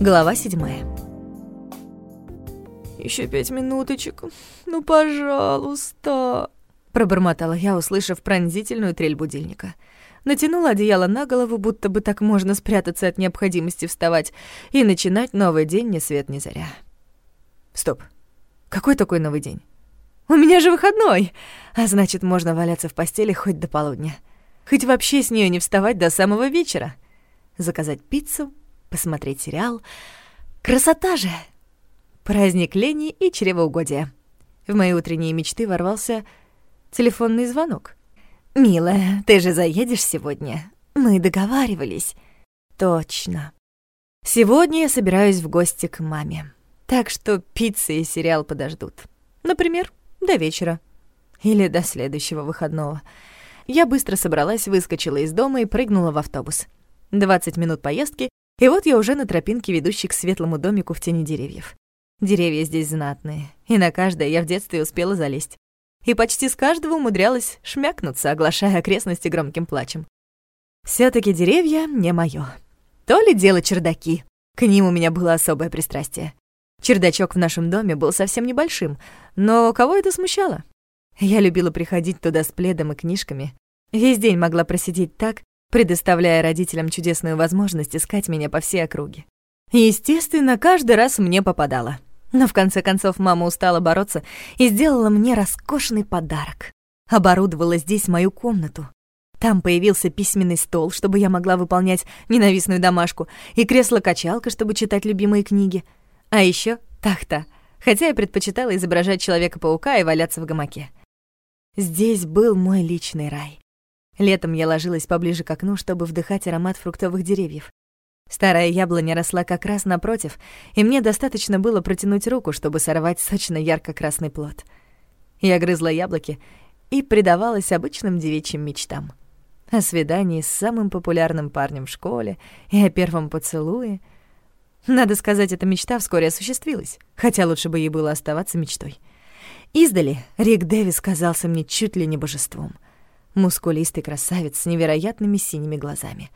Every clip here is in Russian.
Глава седьмая. Еще пять минуточек, ну, пожалуйста!» Пробормотала я, услышав пронзительную трель будильника. Натянула одеяло на голову, будто бы так можно спрятаться от необходимости вставать и начинать новый день ни свет ни заря. Стоп. Какой такой новый день? У меня же выходной! А значит, можно валяться в постели хоть до полудня. Хоть вообще с нее не вставать до самого вечера. Заказать пиццу, посмотреть сериал. Красота же! Праздник лени и чревоугодия. В мои утренние мечты ворвался телефонный звонок. «Милая, ты же заедешь сегодня? Мы договаривались». «Точно. Сегодня я собираюсь в гости к маме. Так что пицца и сериал подождут. Например, до вечера. Или до следующего выходного». Я быстро собралась, выскочила из дома и прыгнула в автобус. 20 минут поездки, и вот я уже на тропинке, ведущей к светлому домику в тени деревьев. Деревья здесь знатные, и на каждое я в детстве успела залезть. И почти с каждого умудрялась шмякнуться, оглашая окрестности громким плачем. все таки деревья не моё. То ли дело чердаки. К ним у меня было особое пристрастие. Чердачок в нашем доме был совсем небольшим, но кого это смущало? Я любила приходить туда с пледом и книжками. Весь день могла просидеть так, предоставляя родителям чудесную возможность искать меня по всей округе. Естественно, каждый раз мне попадало. Но в конце концов мама устала бороться и сделала мне роскошный подарок. Оборудовала здесь мою комнату. Там появился письменный стол, чтобы я могла выполнять ненавистную домашку, и кресло-качалка, чтобы читать любимые книги. А еще тахта, хотя я предпочитала изображать Человека-паука и валяться в гамаке. Здесь был мой личный рай. Летом я ложилась поближе к окну, чтобы вдыхать аромат фруктовых деревьев. Старая яблоня росла как раз напротив, и мне достаточно было протянуть руку, чтобы сорвать сочно ярко-красный плод. Я грызла яблоки и предавалась обычным девичьим мечтам. О свидании с самым популярным парнем в школе и о первом поцелуе. Надо сказать, эта мечта вскоре осуществилась, хотя лучше бы ей было оставаться мечтой. Издали Рик Дэвис казался мне чуть ли не божеством. Мускулистый красавец с невероятными синими глазами.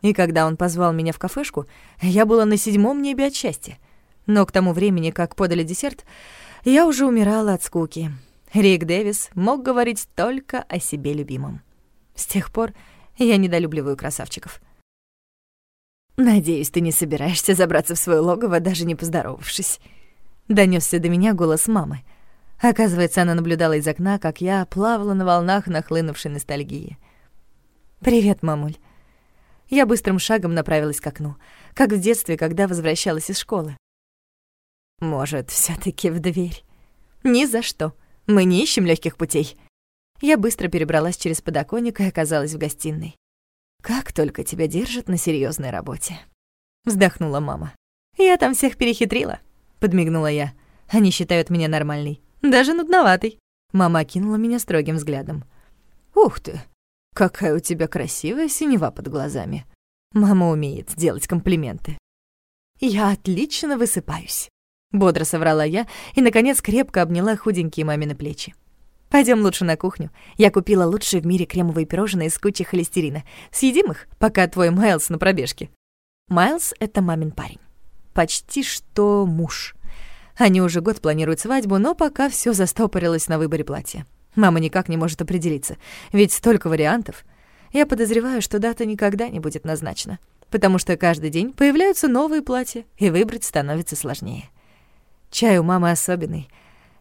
И когда он позвал меня в кафешку, я была на седьмом небе от счастья. Но к тому времени, как подали десерт, я уже умирала от скуки. Рик Дэвис мог говорить только о себе любимом. С тех пор я недолюбливаю красавчиков. «Надеюсь, ты не собираешься забраться в свое логово, даже не поздоровавшись», — донёсся до меня голос мамы — Оказывается, она наблюдала из окна, как я плавала на волнах нахлынувшей ностальгии. «Привет, мамуль». Я быстрым шагом направилась к окну, как в детстве, когда возвращалась из школы. «Может, все таки в дверь?» «Ни за что. Мы не ищем легких путей». Я быстро перебралась через подоконник и оказалась в гостиной. «Как только тебя держат на серьезной работе», — вздохнула мама. «Я там всех перехитрила», — подмигнула я. «Они считают меня нормальной. Даже нудноватый. Мама окинула меня строгим взглядом. «Ух ты, какая у тебя красивая синева под глазами. Мама умеет делать комплименты». «Я отлично высыпаюсь», — бодро соврала я и, наконец, крепко обняла худенькие мамины плечи. Пойдем лучше на кухню. Я купила лучшие в мире кремовые пирожные из кучи холестерина. Съедим их, пока твой Майлз на пробежке». Майлз — это мамин парень. Почти что муж. Они уже год планируют свадьбу, но пока все застопорилось на выборе платья. Мама никак не может определиться, ведь столько вариантов. Я подозреваю, что дата никогда не будет назначена, потому что каждый день появляются новые платья, и выбрать становится сложнее. Чай у мамы особенный.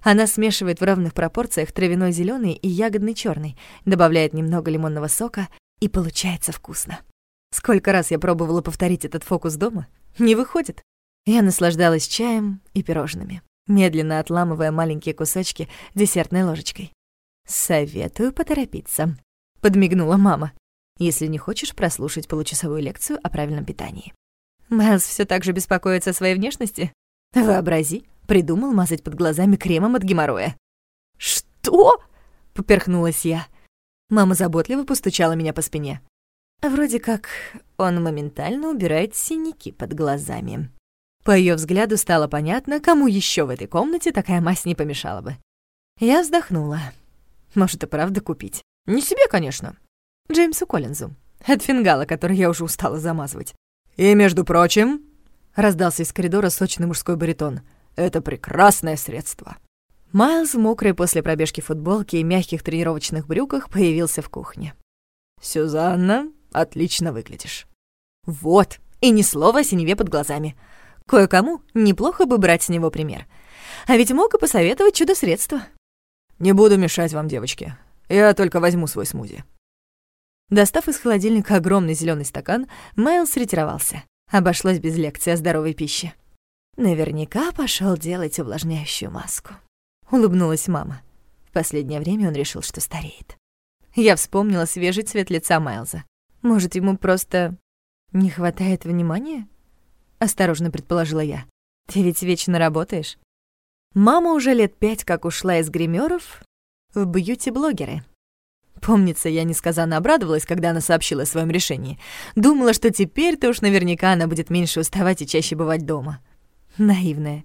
Она смешивает в равных пропорциях травяной зеленый и ягодный черный, добавляет немного лимонного сока, и получается вкусно. Сколько раз я пробовала повторить этот фокус дома, не выходит. Я наслаждалась чаем и пирожными, медленно отламывая маленькие кусочки десертной ложечкой. «Советую поторопиться», — подмигнула мама, «если не хочешь прослушать получасовую лекцию о правильном питании». Майлз все так же беспокоится о своей внешности. Вообрази, придумал мазать под глазами кремом от геморроя. «Что?» — поперхнулась я. Мама заботливо постучала меня по спине. Вроде как он моментально убирает синяки под глазами. По ее взгляду стало понятно, кому еще в этой комнате такая мазь не помешала бы. Я вздохнула. Может, и правда купить. Не себе, конечно. Джеймсу Коллинзу. От фингала, который я уже устала замазывать. «И, между прочим», раздался из коридора сочный мужской баритон. «Это прекрасное средство!» Майлз в мокрой после пробежки футболке и мягких тренировочных брюках появился в кухне. «Сюзанна, отлично выглядишь». «Вот, и ни слова синеве под глазами. Кое-кому неплохо бы брать с него пример. А ведь мог и посоветовать чудо-средство». «Не буду мешать вам, девочки. Я только возьму свой смузи». Достав из холодильника огромный зеленый стакан, Майлз ретировался. Обошлось без лекции о здоровой пище. Наверняка пошел делать увлажняющую маску. Улыбнулась мама. В последнее время он решил, что стареет. Я вспомнила свежий цвет лица Майлза. Может, ему просто не хватает внимания? Осторожно предположила я. Ты ведь вечно работаешь. Мама уже лет пять как ушла из гримеров в бьюти-блогеры. Помнится, я несказанно обрадовалась, когда она сообщила о своем решении. Думала, что теперь-то уж наверняка она будет меньше уставать и чаще бывать дома. Наивная.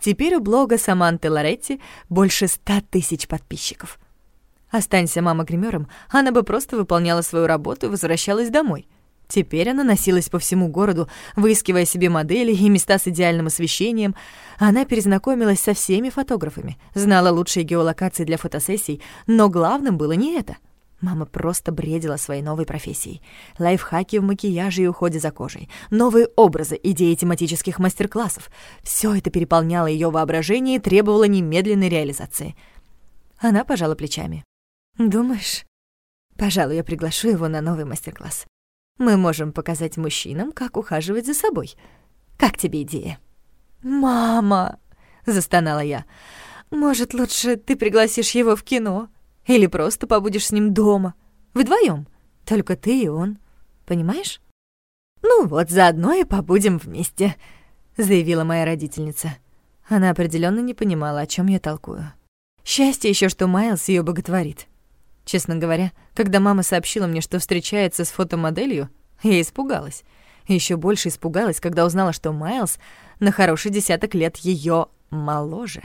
Теперь у блога Саманты Лоретти больше ста тысяч подписчиков. Останься мама гримером, она бы просто выполняла свою работу и возвращалась домой. Теперь она носилась по всему городу, выискивая себе модели и места с идеальным освещением. Она перезнакомилась со всеми фотографами, знала лучшие геолокации для фотосессий, но главным было не это. Мама просто бредила своей новой профессией. Лайфхаки в макияже и уходе за кожей, новые образы, идеи тематических мастер-классов. Все это переполняло ее воображение и требовало немедленной реализации. Она пожала плечами. «Думаешь?» «Пожалуй, я приглашу его на новый мастер-класс. Мы можем показать мужчинам, как ухаживать за собой. Как тебе идея?» «Мама!» — застонала я. «Может, лучше ты пригласишь его в кино?» Или просто побудешь с ним дома. Вдвоем. Только ты и он. Понимаешь? Ну вот, заодно и побудем вместе, заявила моя родительница. Она определенно не понимала, о чем я толкую. Счастье еще, что Майлз ее боготворит. Честно говоря, когда мама сообщила мне, что встречается с фотомоделью, я испугалась. Еще больше испугалась, когда узнала, что Майлз на хороший десяток лет ее моложе.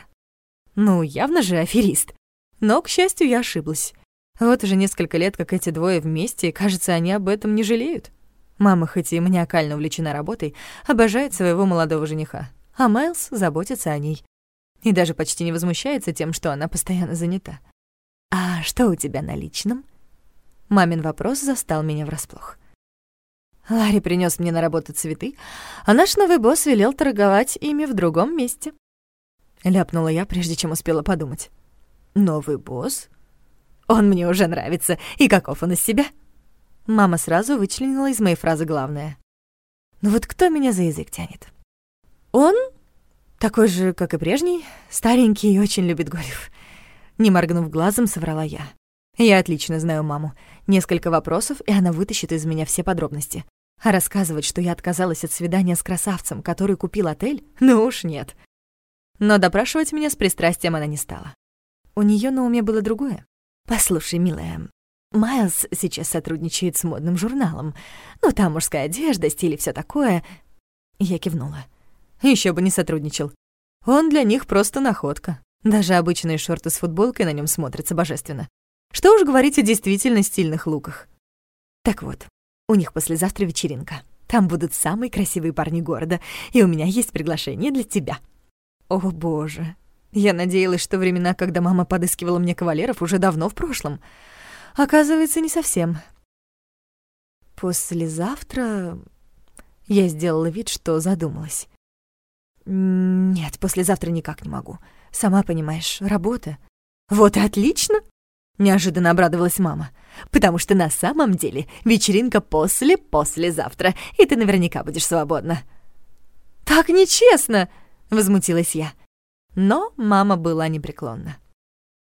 Ну, явно же аферист. Но, к счастью, я ошиблась. Вот уже несколько лет, как эти двое вместе, и, кажется, они об этом не жалеют. Мама, хоть и маниакально увлечена работой, обожает своего молодого жениха, а Майлз заботится о ней. И даже почти не возмущается тем, что она постоянно занята. «А что у тебя на личном?» Мамин вопрос застал меня врасплох. Ларри принес мне на работу цветы, а наш новый босс велел торговать ими в другом месте. Ляпнула я, прежде чем успела подумать. Новый босс? Он мне уже нравится. И каков он из себя? Мама сразу вычленила из моей фразы главное. Ну вот кто меня за язык тянет? Он такой же, как и прежний, старенький и очень любит гольф. Не моргнув глазом, соврала я. Я отлично знаю маму. Несколько вопросов, и она вытащит из меня все подробности. А рассказывать, что я отказалась от свидания с красавцем, который купил отель, ну уж нет. Но допрашивать меня с пристрастием она не стала. У нее на уме было другое. «Послушай, милая, Майлз сейчас сотрудничает с модным журналом. Ну, там мужская одежда, стиль и всё такое». Я кивнула. Еще бы не сотрудничал. Он для них просто находка. Даже обычные шорты с футболкой на нем смотрятся божественно. Что уж говорить о действительно стильных луках. Так вот, у них послезавтра вечеринка. Там будут самые красивые парни города, и у меня есть приглашение для тебя. О, боже, я надеялась, что времена, когда мама подыскивала мне кавалеров, уже давно в прошлом. Оказывается, не совсем. Послезавтра... Я сделала вид, что задумалась. Нет, послезавтра никак не могу. Сама понимаешь, работа. Вот и отлично! Неожиданно обрадовалась мама. Потому что на самом деле вечеринка после-послезавтра, и ты наверняка будешь свободна. «Так нечестно!» — возмутилась я. Но мама была непреклонна.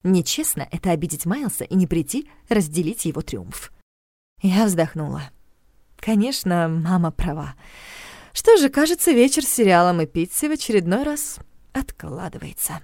Нечестно — это обидеть Майлса и не прийти разделить его триумф. Я вздохнула. Конечно, мама права. Что же, кажется, вечер с сериалом и пиццей в очередной раз откладывается.